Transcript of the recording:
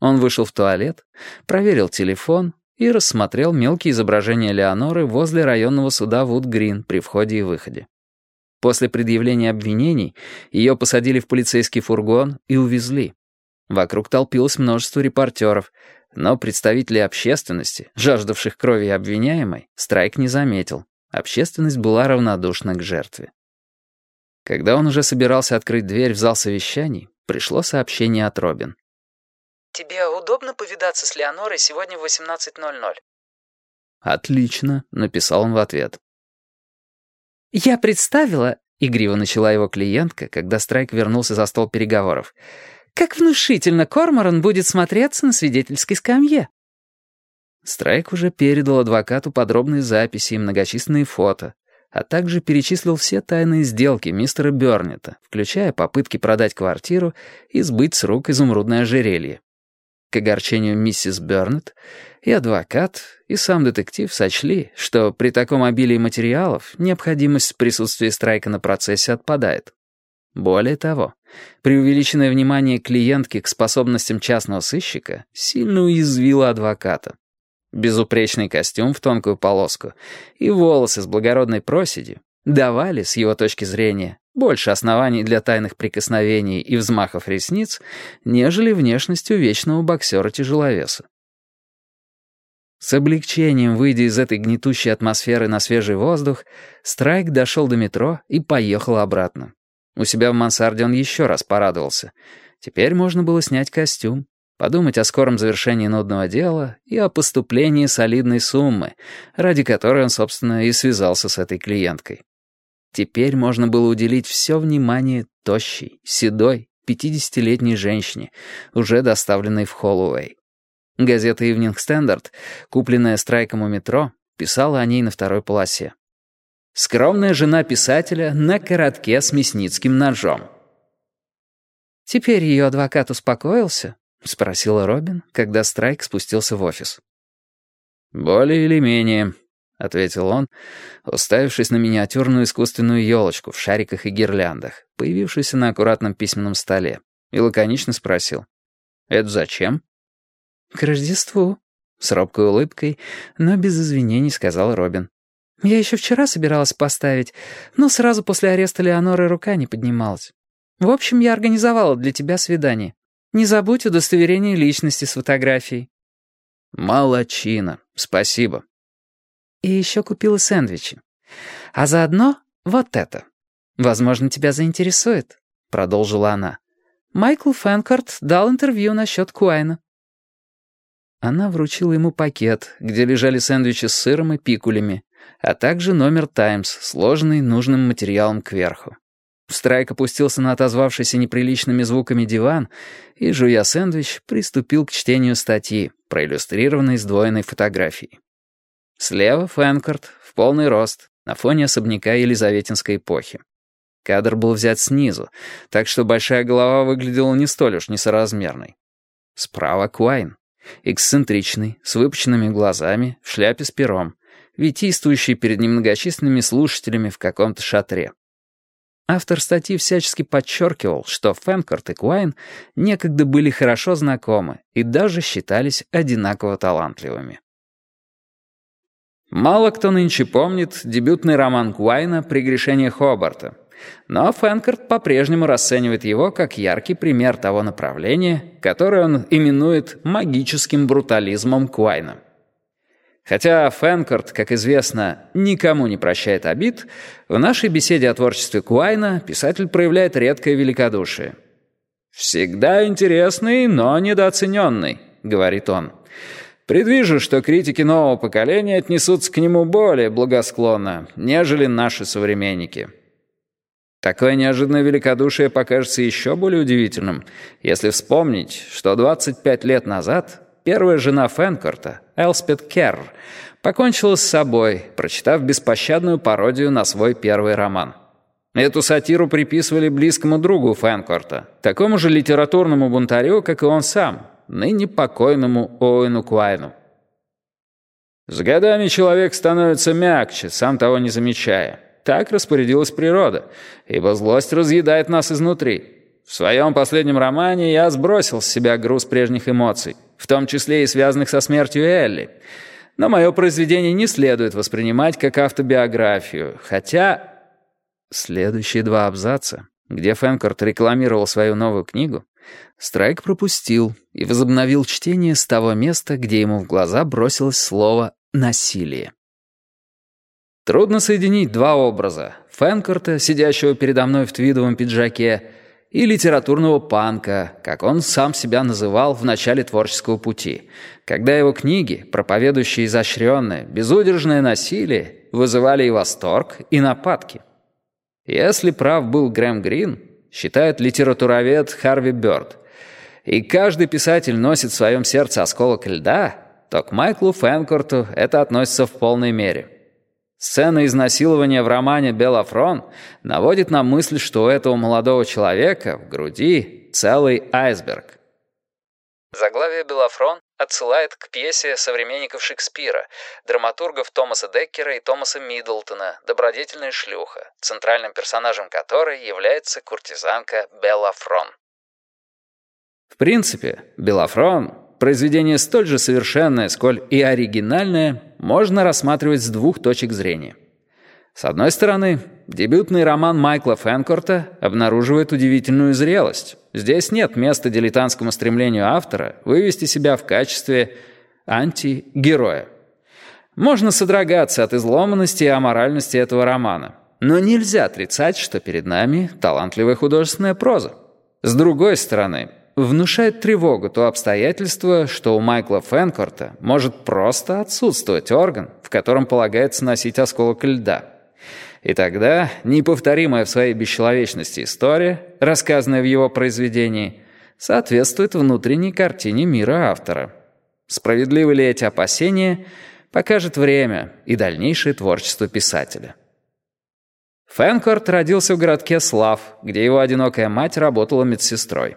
Он вышел в туалет, проверил телефон и рассмотрел мелкие изображения Леоноры возле районного суда Вуд-Грин при входе и выходе. После предъявления обвинений ее посадили в полицейский фургон и увезли. Вокруг толпилось множество репортеров, но представителей общественности, жаждавших крови обвиняемой, Страйк не заметил. Общественность была равнодушна к жертве. Когда он уже собирался открыть дверь в зал совещаний, пришло сообщение от Робин. «Тебе удобно повидаться с Леонорой сегодня в 18.00?» «Отлично», — написал он в ответ. «Я представила», — игриво начала его клиентка, когда Страйк вернулся за стол переговоров, «как внушительно Корморан будет смотреться на свидетельской скамье». Страйк уже передал адвокату подробные записи и многочисленные фото, а также перечислил все тайные сделки мистера Бёрнета, включая попытки продать квартиру и сбыть с рук изумрудное ожерелье. К огорчению миссис Бёрнет и адвокат, и сам детектив сочли, что при таком обилии материалов необходимость присутствия Страйка на процессе отпадает. Более того, преувеличенное внимание клиентки к способностям частного сыщика сильно уязвило адвоката. Безупречный костюм в тонкую полоску и волосы с благородной проседью давали, с его точки зрения, больше оснований для тайных прикосновений и взмахов ресниц, нежели внешностью вечного боксера-тяжеловеса. С облегчением, выйдя из этой гнетущей атмосферы на свежий воздух, Страйк дошел до метро и поехал обратно. У себя в мансарде он еще раз порадовался. Теперь можно было снять костюм, подумать о скором завершении нудного дела и о поступлении солидной суммы, ради которой он, собственно, и связался с этой клиенткой. Теперь можно было уделить все внимание тощей, седой, пятидесятилетней женщине, уже доставленной в Холлоуэй. Газета «Ивнинг Standard, купленная страйком у метро, писала о ней на второй полосе. «Скромная жена писателя на коротке с мясницким ножом». «Теперь ее адвокат успокоился?» — спросила Робин, когда Страйк спустился в офис. «Более или менее», — ответил он, уставившись на миниатюрную искусственную елочку в шариках и гирляндах, появившуюся на аккуратном письменном столе, и лаконично спросил. «Это зачем?» «К Рождеству», — с робкой улыбкой, но без извинений сказал Робин. «Я еще вчера собиралась поставить, но сразу после ареста Леоноры рука не поднималась. В общем, я организовала для тебя свидание. Не забудь удостоверение личности с фотографией». «Молодчина, спасибо». И еще купила сэндвичи. А заодно вот это. Возможно, тебя заинтересует», — продолжила она. «Майкл Фэнкорт дал интервью насчет Куайна». Она вручила ему пакет, где лежали сэндвичи с сыром и пикулями, а также номер «Таймс», сложенный нужным материалом кверху. Страйк опустился на отозвавшийся неприличными звуками диван и, жуя сэндвич, приступил к чтению статьи, проиллюстрированной сдвоенной фотографией. Слева Фэнкорт, в полный рост, на фоне особняка Елизаветинской эпохи. Кадр был взят снизу, так что большая голова выглядела не столь уж несоразмерной. Справа Куайн, эксцентричный, с выпученными глазами, в шляпе с пером, витийствующий перед немногочисленными слушателями в каком-то шатре. Автор статьи всячески подчеркивал, что Фэнкорт и Куайн некогда были хорошо знакомы и даже считались одинаково талантливыми. Мало кто нынче помнит дебютный роман Куайна «Прегрешение Хобарта», но Фэнкорт по-прежнему расценивает его как яркий пример того направления, которое он именует магическим брутализмом Куайна. Хотя Фэнкорт, как известно, никому не прощает обид, в нашей беседе о творчестве Куайна писатель проявляет редкое великодушие. «Всегда интересный, но недооцененный», — говорит он. Предвижу, что критики нового поколения отнесутся к нему более благосклонно, нежели наши современники. Такое неожиданное великодушие покажется еще более удивительным, если вспомнить, что 25 лет назад первая жена Фэнкорта, Элспет Керр, покончила с собой, прочитав беспощадную пародию на свой первый роман. Эту сатиру приписывали близкому другу Фэнкорта, такому же литературному бунтарю, как и он сам, ныне покойному Оуэну Куайну. С годами человек становится мягче, сам того не замечая. Так распорядилась природа, ибо злость разъедает нас изнутри. В своем последнем романе я сбросил с себя груз прежних эмоций, в том числе и связанных со смертью Элли. Но мое произведение не следует воспринимать как автобиографию, хотя... Следующие два абзаца, где Фэнкорт рекламировал свою новую книгу, Страйк пропустил и возобновил чтение с того места, где ему в глаза бросилось слово «насилие». Трудно соединить два образа — Фэнкорта, сидящего передо мной в твидовом пиджаке, и литературного панка, как он сам себя называл в начале творческого пути, когда его книги, проповедующие изощренное, безудержное насилие, вызывали и восторг, и нападки. Если прав был Грэм Грин, считает литературовед Харви Бёрд, и каждый писатель носит в своем сердце осколок льда, то к Майклу Фэнкорту это относится в полной мере. Сцена изнасилования в романе «Беллафрон» наводит на мысль, что у этого молодого человека в груди целый айсберг. Заглавие «Беллафрон» отсылает к пьесе современников Шекспира, драматургов Томаса Деккера и Томаса Миддлтона «Добродетельная шлюха», центральным персонажем которой является куртизанка Беллафрон. В принципе, «Беллафрон» произведение столь же совершенное, сколь и оригинальное, можно рассматривать с двух точек зрения. С одной стороны, дебютный роман Майкла Фэнкорта обнаруживает удивительную зрелость. Здесь нет места дилетантскому стремлению автора вывести себя в качестве антигероя. Можно содрогаться от изломанности и аморальности этого романа, но нельзя отрицать, что перед нами талантливая художественная проза. С другой стороны, Внушает тревогу то обстоятельство, что у Майкла Фэнкорта может просто отсутствовать орган, в котором полагается носить осколок льда. И тогда неповторимая в своей бесчеловечности история, рассказанная в его произведении, соответствует внутренней картине мира автора. Справедливы ли эти опасения, покажет время и дальнейшее творчество писателя. Фэнкорт родился в городке Слав, где его одинокая мать работала медсестрой.